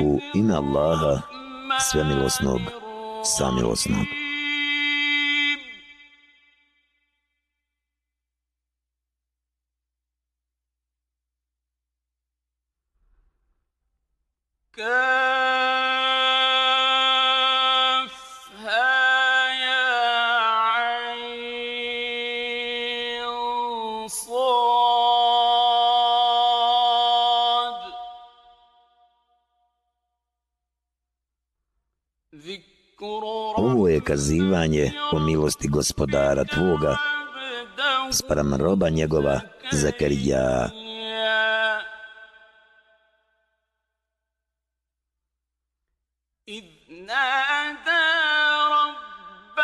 U ime Allaha, svemilosnog, samilosnog. Ukazivanje kazivanje o milosti gospodara Tvoga sprem roba njegova Zakarija.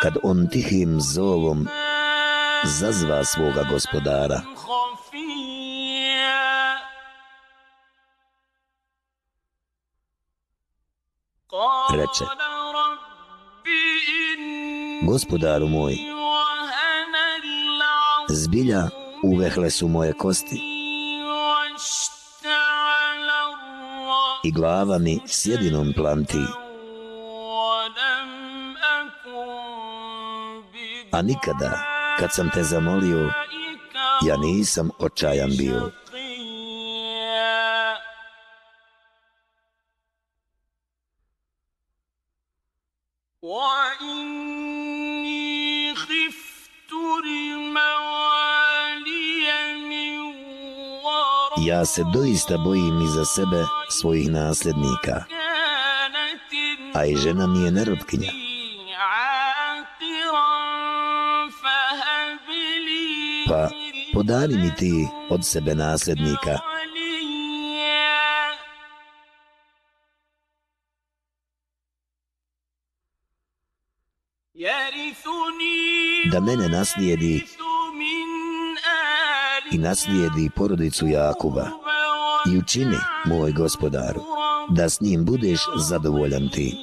Kad on tihim zovom zazva svoga gospodara, reče, Gospodaru moj, zbilja uvehle su moje kosti i glava mi sjedinom planti. A nikada, kad sam te zamolio, ja nisam očajan bio. Ja se doista bojim i za sebe svojih nasljednika, a i žena mi je nerobkinja. Pa podari mi ti od sebe nasljednika. Da mene naslijedi i naslijedi porodicu Jakuba i učini, moj gospodaru, da s njim budeš zadovoljan ti.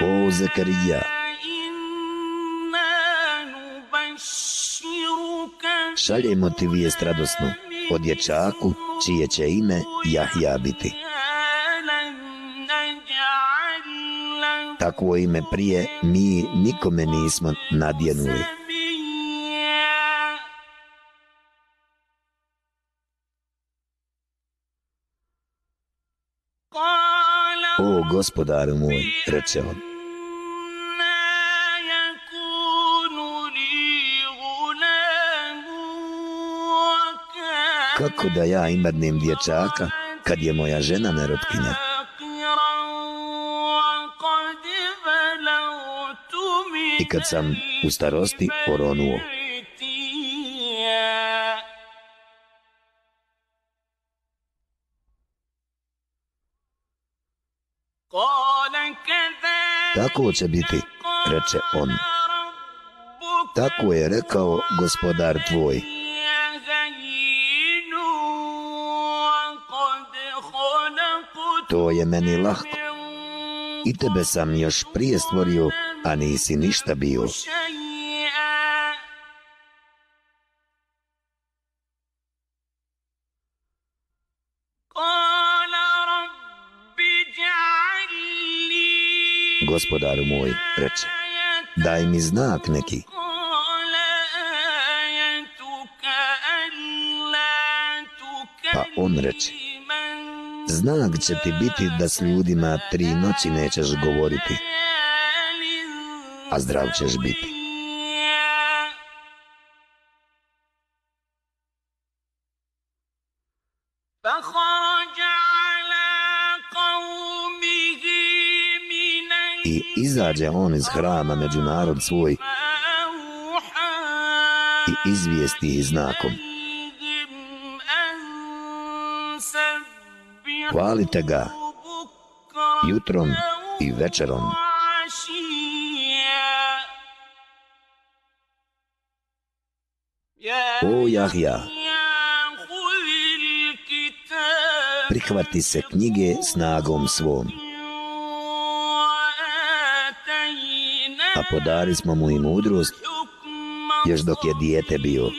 O Zakarija, šaljemo ti vijest radosnu o dječaku čije će ime Jahja biti. Takvo ime prije mi nikome nismo nadjenuli. O gospodaru moj, reče on, kako da ja imadnem dječaka kad je moja žena nerotkinja? I kad sam u starosti oronuo. Tako će biti, reče on. Tako je rekao gospodar tvoj. To je meni lahko. I tebe sam još prije stvorio, a nisi ništa bio. Gospodaru moj, reče, daj mi znak neki. Pa on reče, znak će ti biti da s ljudima tri noći nećeš govoriti, a zdrav ćeš biti. I izađe on iz hrama među narod svoj i izvijesti ih znakom. Hvalite ga jutrom i večerom. O Jahja, prihvati se knjige snagom svom. A podari smo mu i mudrost još dok je dijete bio.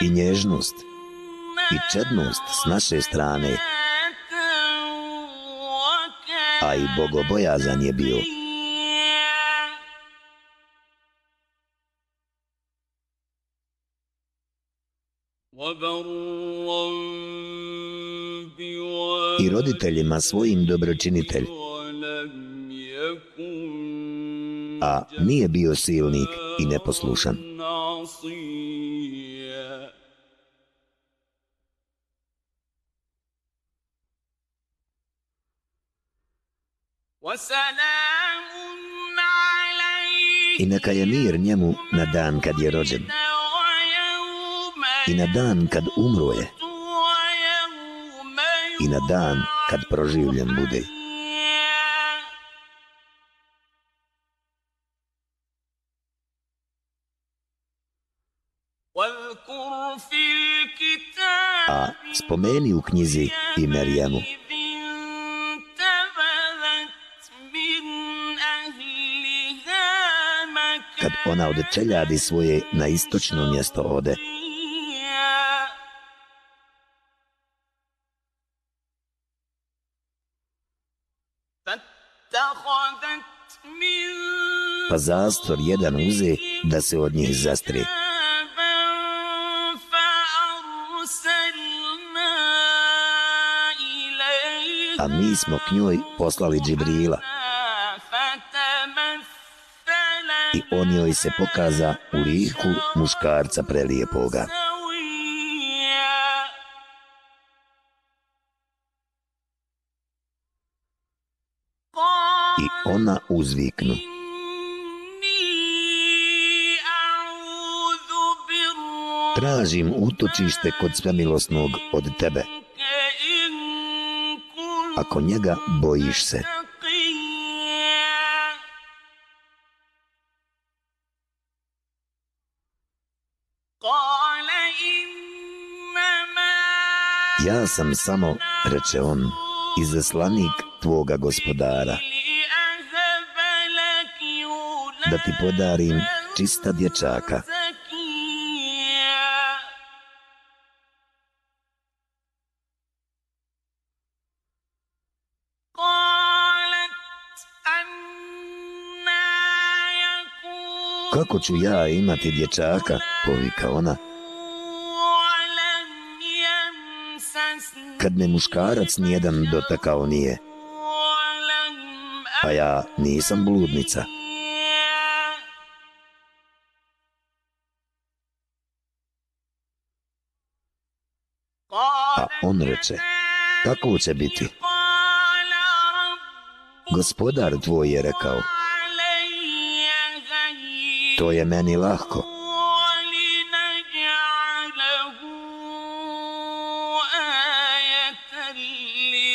I nježnost i čednost s naše strane, a i bogobojazan je bio. I roditeljima svojim dobročinitelj, a nije bio silnik i neposlušan. Njemu na dan kad je rođen. I na dan kad umro je. I na dan kad proživljen bude. A spomeni u knjizi i Merijemu. Ona od čeljadi svoje na istočno mjesto ode. Pa zastor jedan uze da se od njih zastri. A mi smo k njoj poslali Džibrila. I on joj se pokaza u liku muškarca prelijepoga. I ona uzviknu. Tražim utočište kod svemilosnog od tebe. Ako njega bojiš se. Ja sam samo, reče on, izaslanik tvoga gospodara, da ti podarim čista dječaka. Kako ću ja imati dječaka, povika ona, kad me muškarac nijedan dotakao nije. Pa ja nisam bludnica. A on reče, kako će biti? Gospodar tvoj je rekao, to je meni lahko.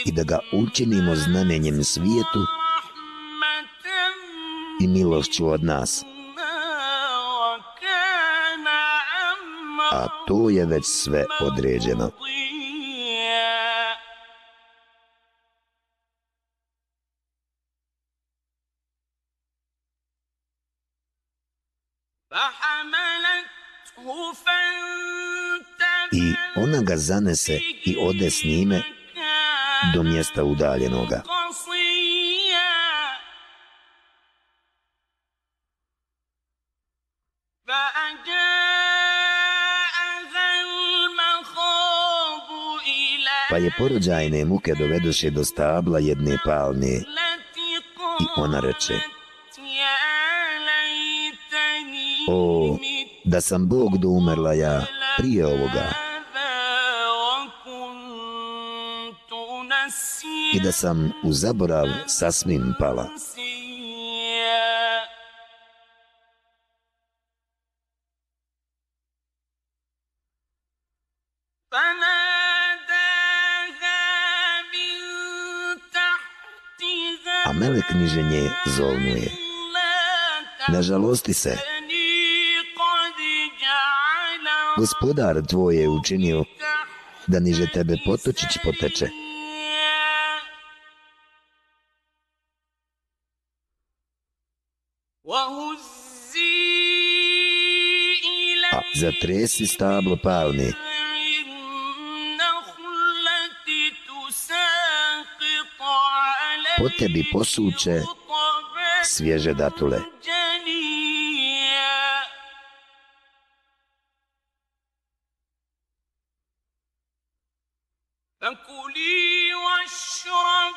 I da ga učinimo znamenjem svijetu i milošću od nas. A to je već sve određeno. I ona ga zanese i ode s njime do mjesta udaljenoga. Pa je porođajne muke dovedoše do stabla jedne palne i ona reče O, da sam Bog do umrla ja prije ovoga. I da sam u zaborav sasvim pala. A mele knjiženje zovnuje. Ne žalosti se. Gospodar tvoj je učinio da niže tebe potočić poteče. Zatresi stablo palmi. Po tebi posuće svježe datule.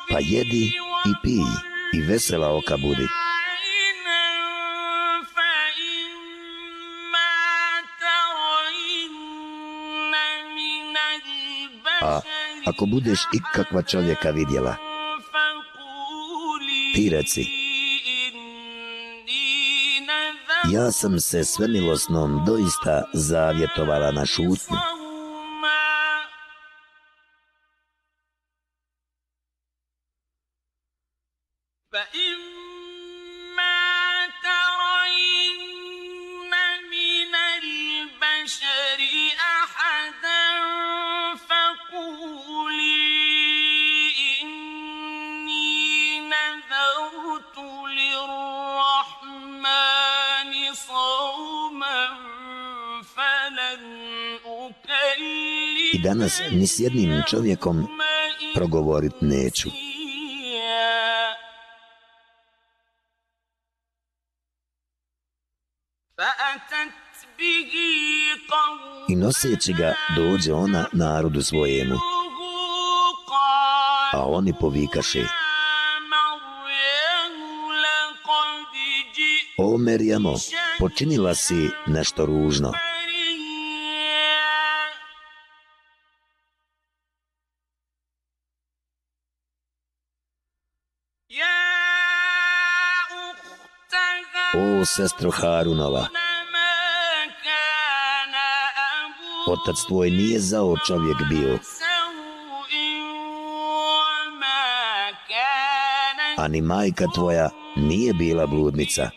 Pa jedi i pij i vesela oka budi. Ako budeš ikakva čovjeka vidjela, ti reci, ja sam se svemilosnom doista zavjetovala na šutnju. Ni s jednim čovjekom progovorit neću. I noseći ga dođe ona narodu svojemu. A oni povikaše. O Merjamo, počinila si nešto ružno. O sestro Harunova, otac tvoj nije zao čovjek bio, a ni majka tvoja nije bila bludnica.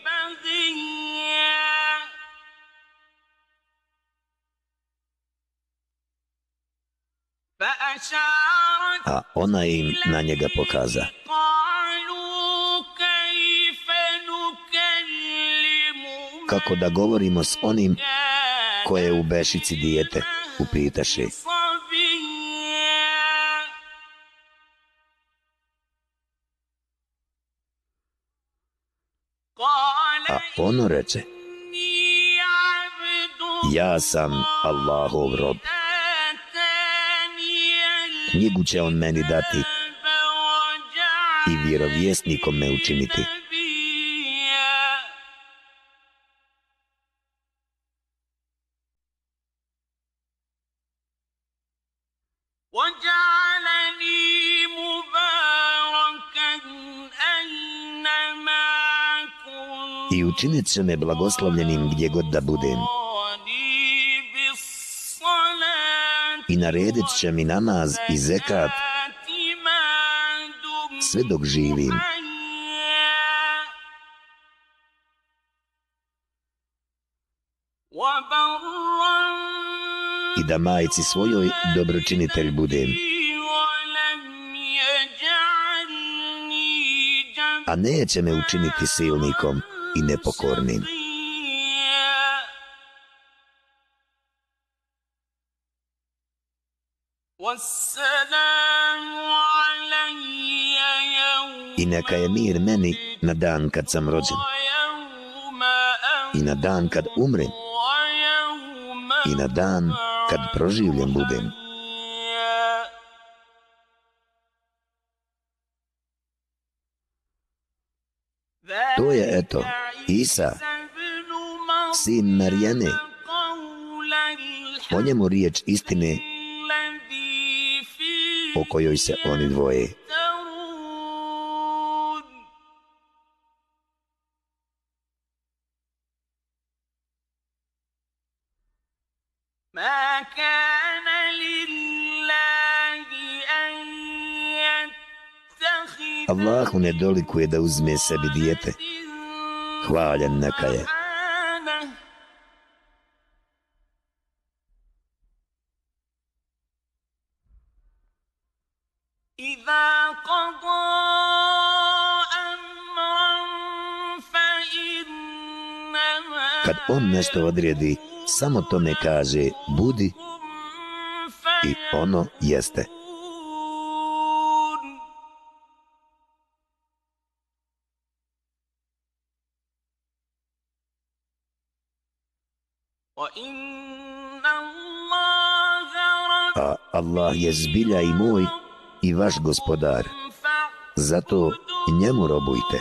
A ona im na njega pokaza. Kako da govorimo s onim koje je u bešici dijete, upitaše. A ono reče, ja sam Allahov rob. Knjigu će on meni dati i vjerovjesnikom me učiniti. I učinit će me blagoslovljenim gdje god da budem. I naredit će mi namaz i zekat sve dok živim. I da majici svojoj dobročinitelj budem. A neće me učiniti silnikom i nepokornim. I neka je mir meni na dan kad sam rođen. I na dan kad umrem. I na dan kad proživljen budem. To je, eto, Isa, sin Marijane. Po njemu riječ istine o kojoj se oni dvoje. Allahu ne dolikuje da uzme sebi dijete hvaljen neka je. Kad on nešto odredi, samo to ne kaže budi i ono jeste. Allah je zbilja i moj i vaš gospodar. Zato njemu robujte.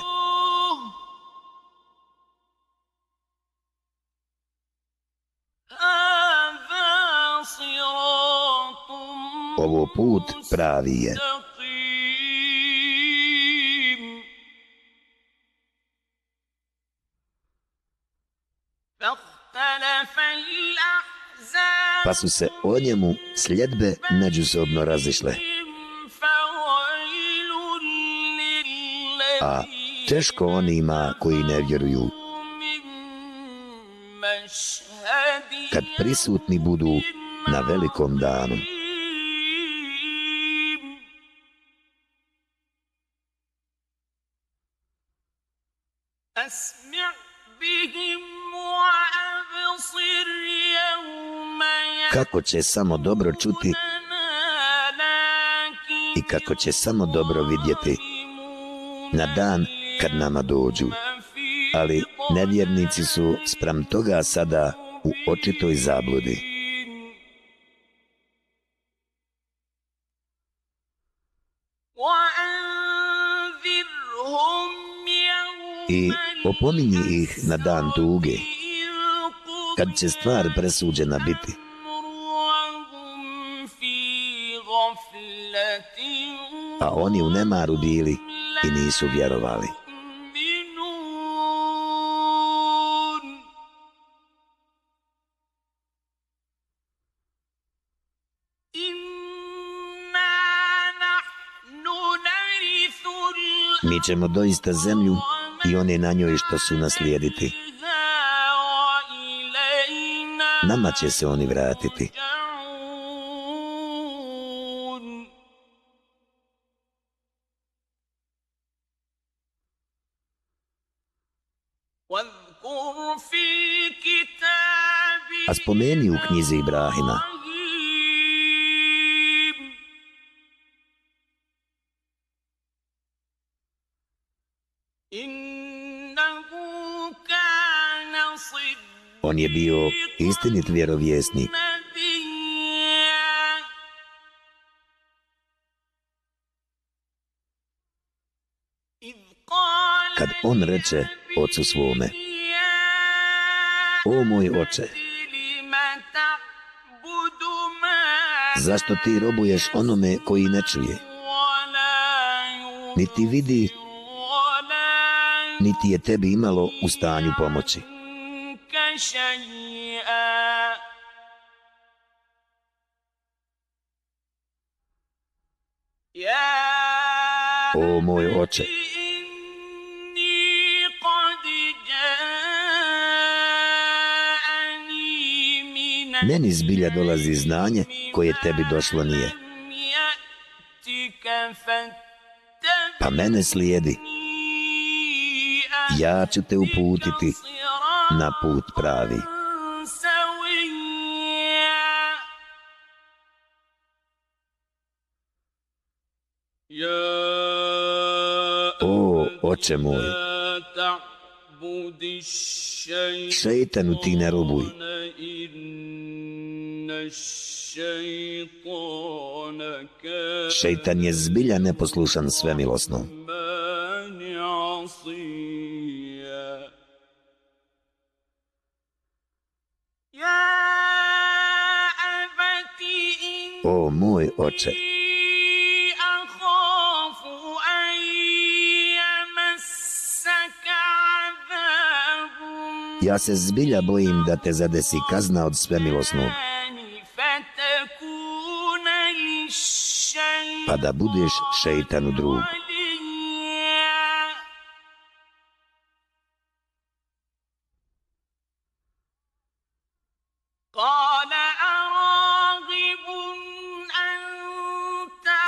Ovo put pravi je. Pa su se o njemu sljedbe međusobno razišle. A teško onima koji ne vjeruju. Kad prisutni budu na velikom danu. Kako će samo dobro čuti i kako će samo dobro vidjeti na dan kad nama dođu. Ali nevjernici su sprem toga sada u očitoj zabludi. I opominji ih na dan tuge, kad će stvar presuđena biti. A oni u nemaru bili i nisu vjerovali. Mi ćemo doista zemlju i one na njoj što su naslijediti. Nama će se oni vratiti. Spomeni u knjizi Ibrahima. On je bio istinit vjerovjesnik. Kad on reče ocu svome, O moj oče, zašto ti robuješ onome koji ne čuje? Niti vidi, niti je tebi imalo u stanju pomoći. O moj oče, meni zbilja dolazi znanje koje tebi došlo nije. Pa mene slijedi. Ja ću te uputiti na put pravi. O, oče moj, šeitanu ti ne robuj. Šeitan je zbilja neposlušan sve milosno. O moj oče, ja se zbilja bojim da te zadesi kazna od sve milosnog. Pa da budeš šeitanu drugu.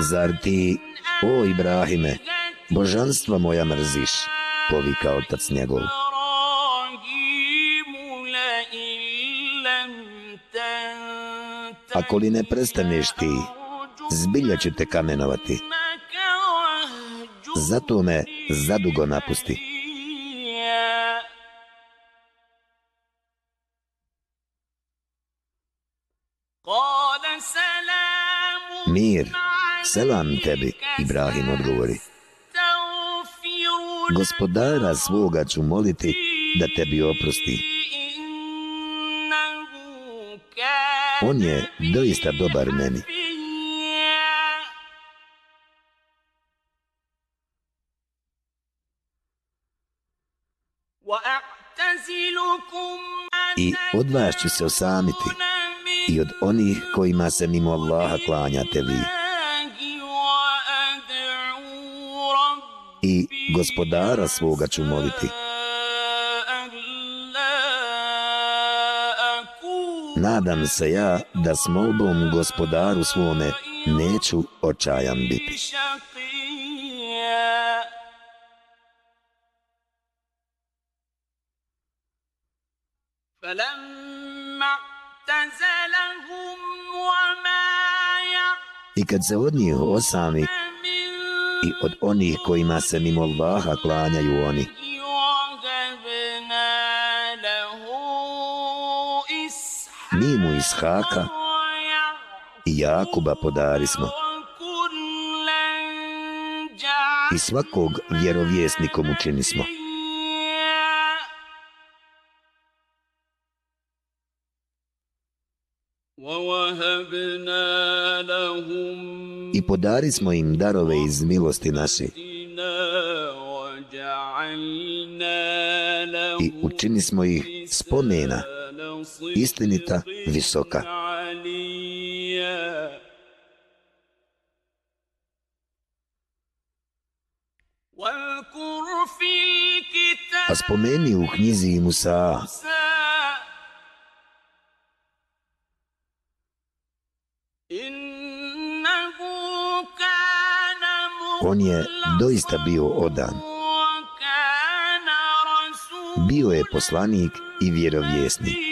Zar ti, o Ibrahime, božanstva moja mrziš, povika otac njegov. Ako li ne prestaneš ti, zbilja će te kamenovati. Zato me zadugo napusti. Mir, selam tebi, Ibrahim odgovori. Gospodara svoga ću moliti da tebi oprosti. On je doista dobar meni. I od vas ću se osamiti i od onih kojima se mimo Allaha klanjate vi. I gospodara svoga ću moliti. Nadam se ja da s molbom gospodaru svome neću očajan biti. I kad se od njih osami i od onih kojima se mimo Allaha klanjaju oni, mi mu Ishaka i Jakuba podari smo. I svakog vjerovjesnikom učini smo. I podari smo im darove iz milosti naše. I učini smo ih spomena istinita, visoka. A spomeni u knjizi Musa On je doista bio odan. Bio je poslanik i vjerovjesnik.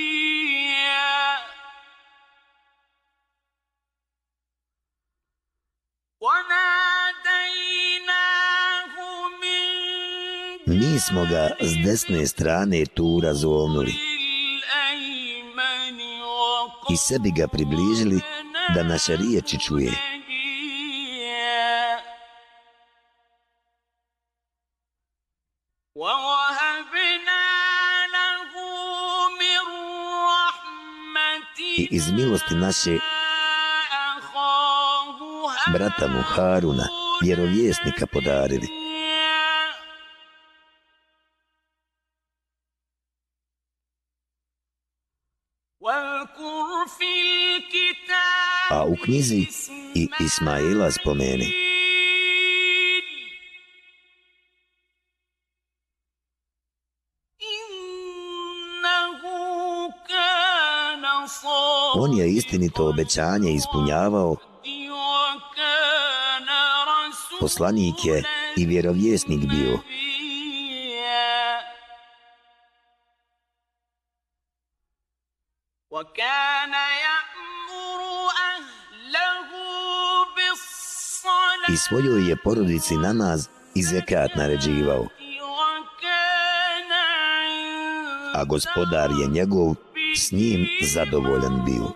Mi smo ga s desne strane tu razvonuli i sebi ga približili da naše riječi čuje. I iz milosti naše brata mu Haruna, vjerovjesnika podarili. Knjizi i Ismaila spomeni. On je istinito obećanje ispunjavao, poslanik je i vjerovjesnik bio. I svojoj je porodici namaz i zekat naređivao. A gospodar je njegov s njim zadovoljan bio.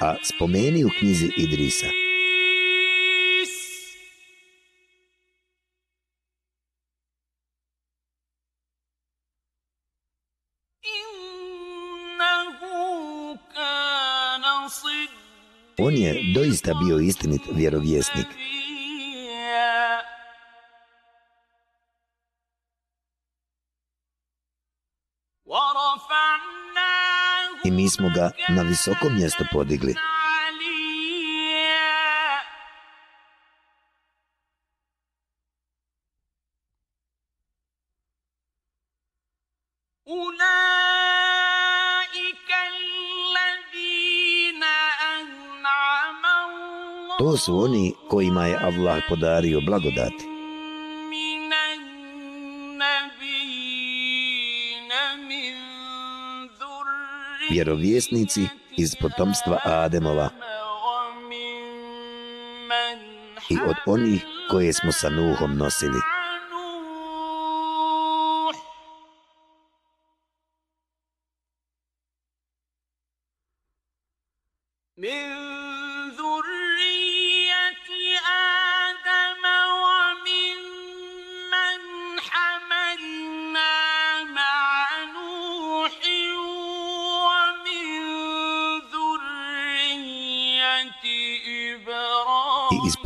A spomeni u knjizi Idrisa. On je doista bio istinit vjerovjesnik. I mi smo ga na visoko mjesto podigli. su oni kojima je Allah podario blagodati. Vjerovjesnici iz potomstva Ademova i od onih koje smo sa Nuhom nosili.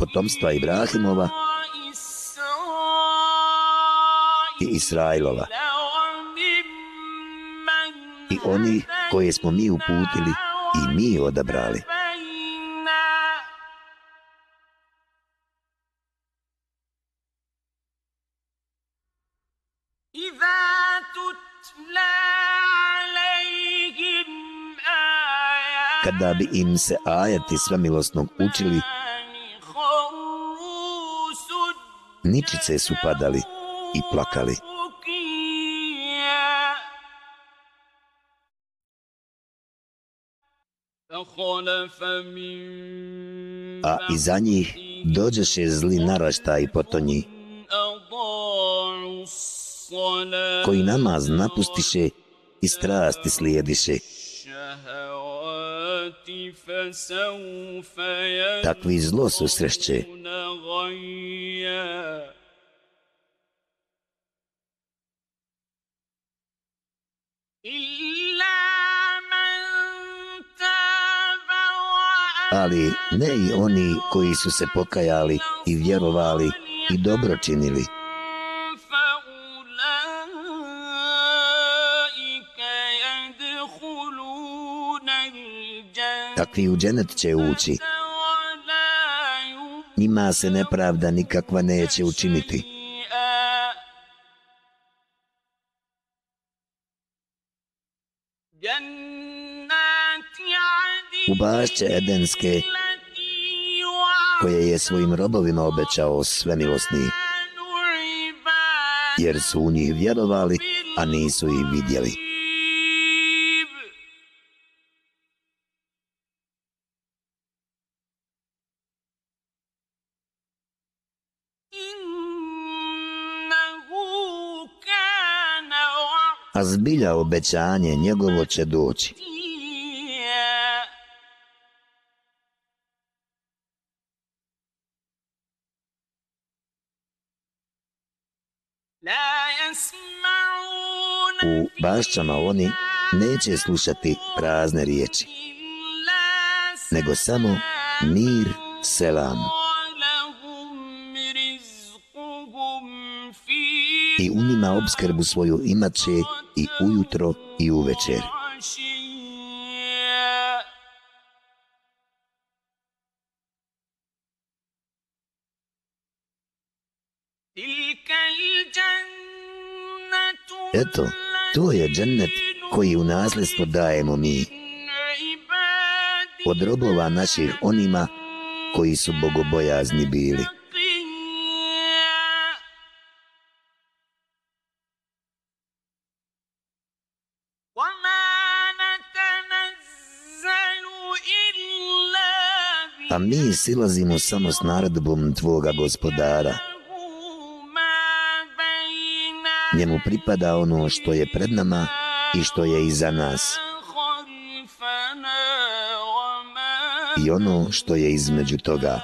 Potomstva Ibrahimova i Israilova. I oni koje smo mi uputili i mi odabrali. Kada bi im se ajati svemilosnog učili, ničice su padali i plakali. A iza njih dođeše zli naraštaj potonji, koji namaz napustiše i strasti slijediše. Takvi zlo susrešće. Ali ne i oni koji su se pokajali i vjerovali i dobro činili. Takvi u dženet će ući. Njima se nepravda nikakva neće učiniti. U bašće Edenske, koje je svojim robovima obećao svemilosni, jer su u njih vjerovali, a nisu ih vidjeli. A zbilja obećanje njegovo će doći. U bašćama oni neće slušati prazne riječi, nego samo mir, selam. I u njima obskrbu svoju imat će i ujutro i uvečer. Eto, to je džennet koji u nasljedstvo dajemo mi. Od robova naših onima koji su bogobojazni bili. A mi silazimo samo s naredbom Tvoga gospodara. Njemu pripada ono što je pred nama i što je iza nas. I ono što je između toga.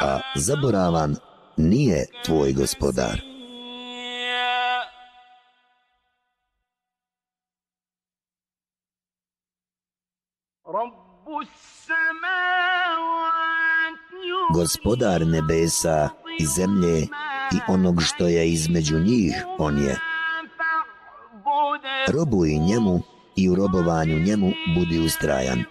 A zaboravan nije tvoj gospodar. Gospodar nebesa i zemlje i onog što je između njih, on je. Robuj njemu i u robovanju njemu budi ustrajan.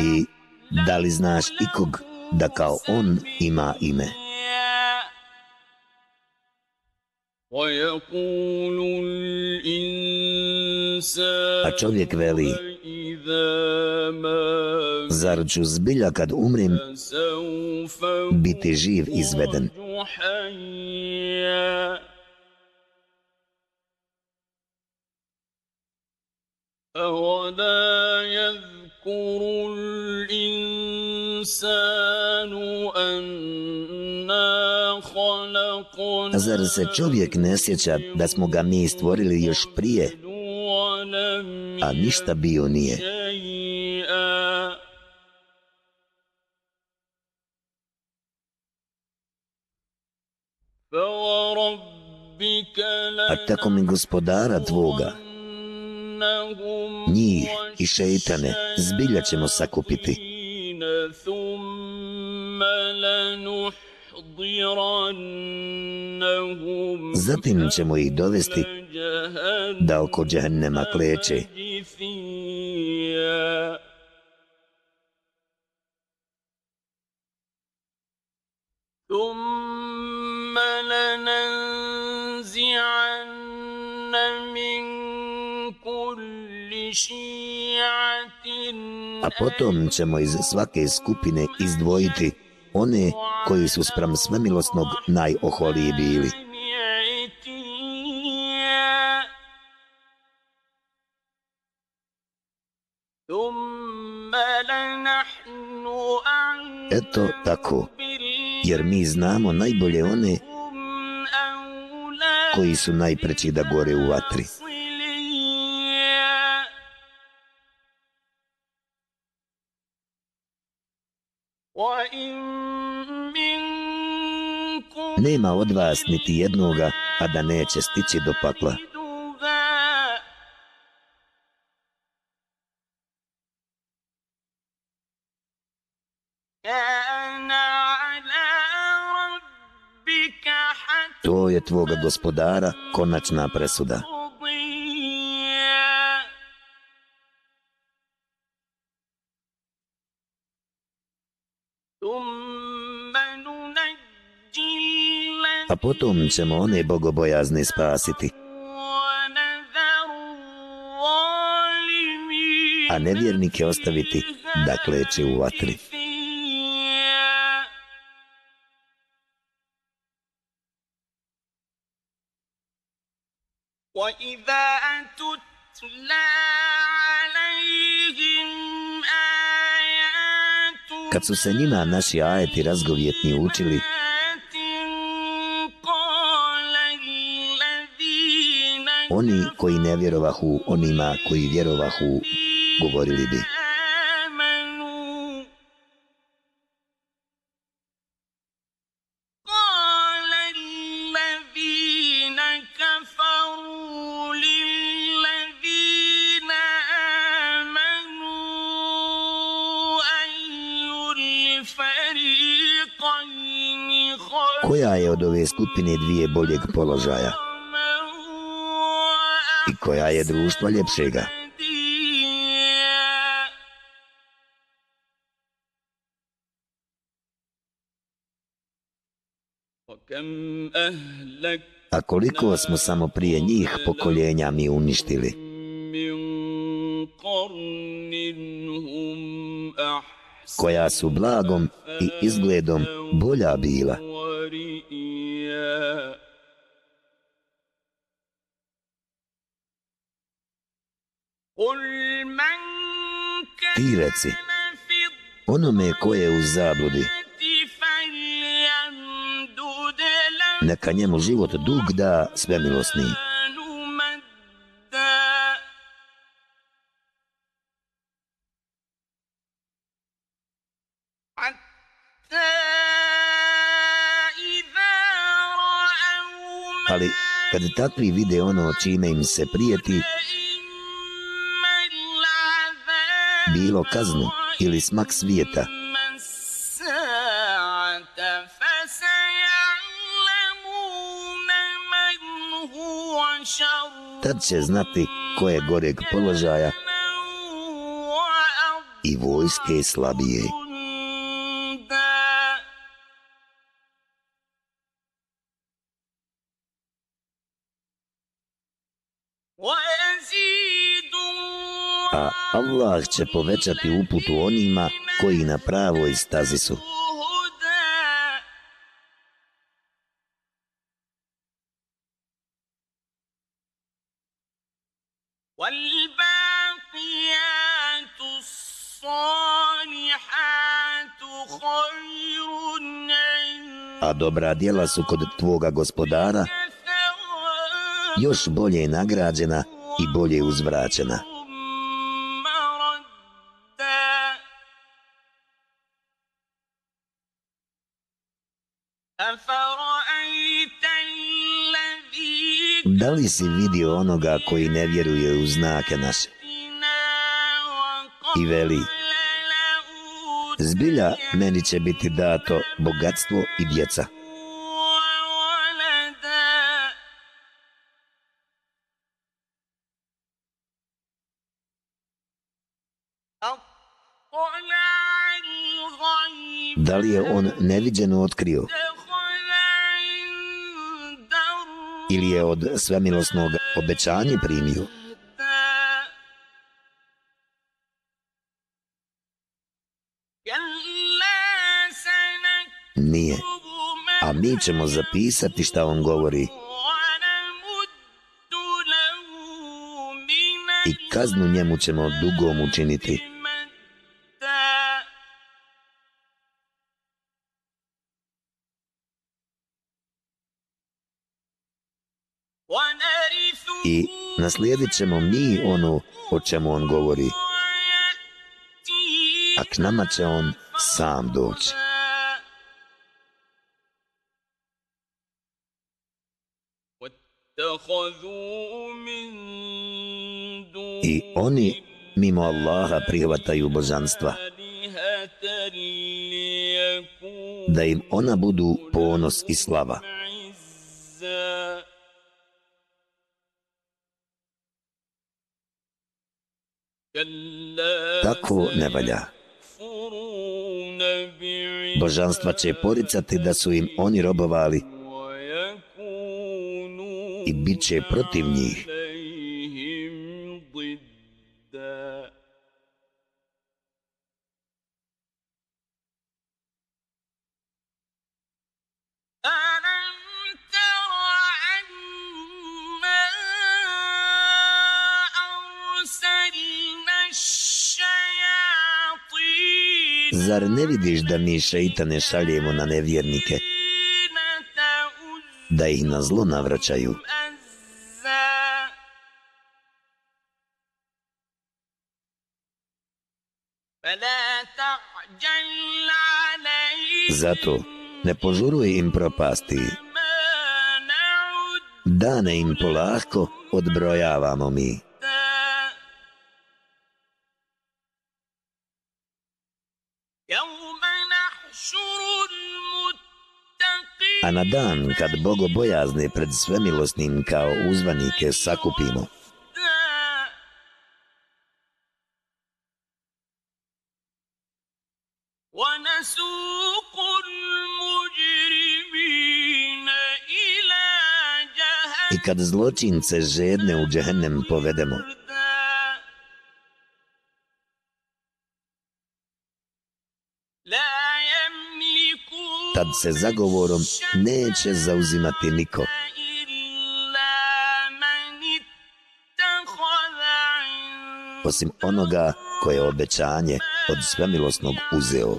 I da li znaš ikog da kao on ima ime? ويقول الإنسان A čovjek veli, إذا ما zar ću zbilja kad umrem سوف biti živ izveden? أخرج حيا أولا يذكر الإنسان أنا خلقناه Zar se čovjek ne sjeća da smo ga mi stvorili još prije, ولم a ništa bio nije. A tako mi gospodara tvoga, njih i šeitane, zbilja ćemo sakupiti. Zatim ćemo ih dovesti da oko džehennema kleče. جثيا ثم لننزعن من كل شيعة A potom ćemo iz svake skupine izdvojiti one koji su sprem svemilosnog najoholiji bili. Eto tako, jer mi znamo najbolje one koji su najpreći da gore u vatri. Nema od vas niti jednoga, a da neće stići do pakla. To je tvoga gospodara konačna presuda. A potom ćemo one bogobojazne spasiti. A nevjernike ostaviti da kleče u vatri. kad su se njima naši ajeti razgovjetni učili, oni koji ne vjerovahu onima koji vjerovahu, govorili bi, koja je od ove skupine dvije boljeg položaja i koja je društva ljepšega. A koliko smo samo prije njih pokoljenja mi uništili? Koja su blagom i izgledom bolja bila? ti reci onome koje u zabludi neka njemu život dug da sve milosni. Ali kad takvi vide ono čime im se prijeti bilo kaznu ili smak svijeta. Tad će znati ko je goreg položaja i vojske slabije. Allah će povećati uputu onima koji na pravoj stazi su. A dobra djela su kod tvoga gospodara još bolje nagrađena i bolje uzvraćena. Da li si vidio onoga koji ne vjeruje u znake naše i veli, zbilja meni će biti dato bogatstvo i djeca. Da li je on neviđeno otkrio ili je od svemilosnog obećanje primio? Nije. A mi ćemo zapisati šta on govori i kaznu njemu ćemo dugom učiniti. I naslijedit ćemo mi ono o čemu on govori, a k nama će on sam doći. I oni mimo Allaha prihvataju božanstva, da im ona budu ponos i slava. Tako ne valja. Božanstva će poricati da su im oni robovali i bit će protiv njih. ne vidiš da mi šeitane šaljemo na nevjernike, da ih na zlo navraćaju. Zato ne požuruj im propasti. Dane im polahko odbrojavamo mi. na dan kad bogobojazne pred svemilosnim kao uzvanike sakupimo. I kad zločince žedne u džehennem povedemo, tad se zagovorom neće zauzimati niko. Osim onoga koje je obećanje od svemilosnog uzeo.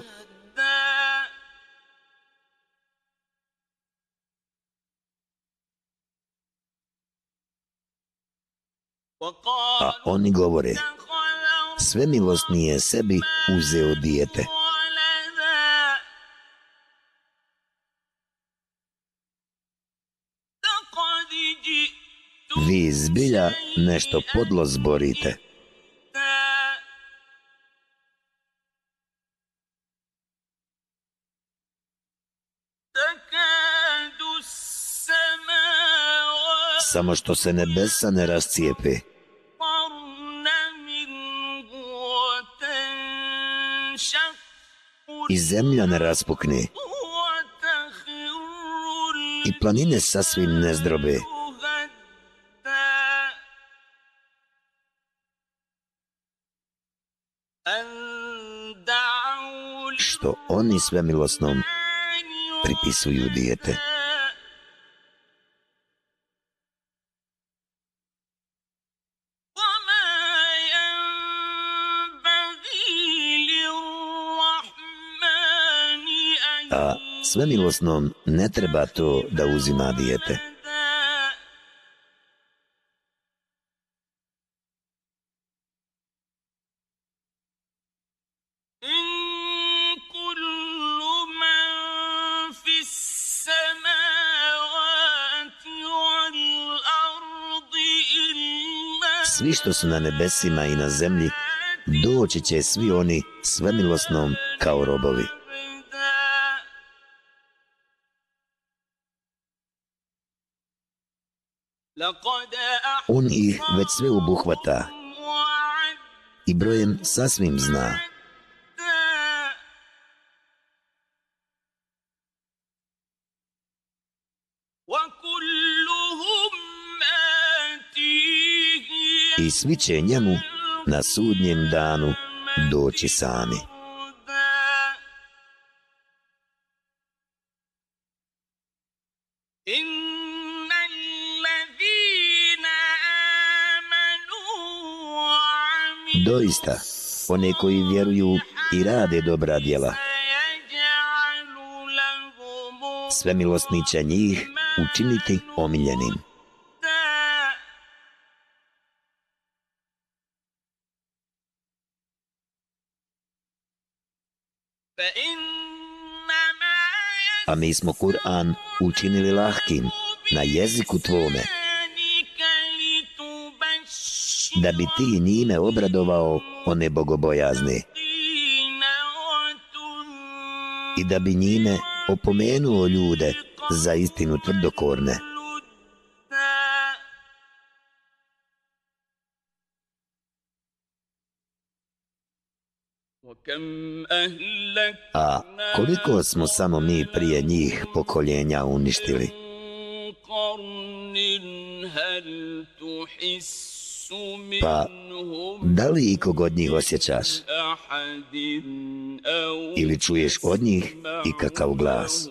A oni govore, svemilosni je sebi uzeo dijete. zbilja nešto podlo zborite. Samo što se nebesa ne rascijepe. I zemlja ne raspukni. I planine sasvim ne zdrobi. što oni svemilosnom pripisuju dijete. A svemilosnom ne treba to da uzima dijete. svi što su na nebesima i na zemlji, doći će svi oni svemilosnom kao robovi. On ih već sve obuhvata i brojem sasvim zna. svi će njemu na sudnjem danu doći sami. Doista, one koji vjeruju i rade dobra djela, svemilostni će njih učiniti omiljenim. a mi smo Kur'an učinili lahkim na jeziku tvome, da bi ti njime obradovao one bogobojazni i da bi njime opomenuo ljude za istinu tvrdokorne. A koliko smo samo mi prije njih pokoljenja uništili? Pa, da li ikog od njih osjećaš? Ili čuješ od njih i kakav glas?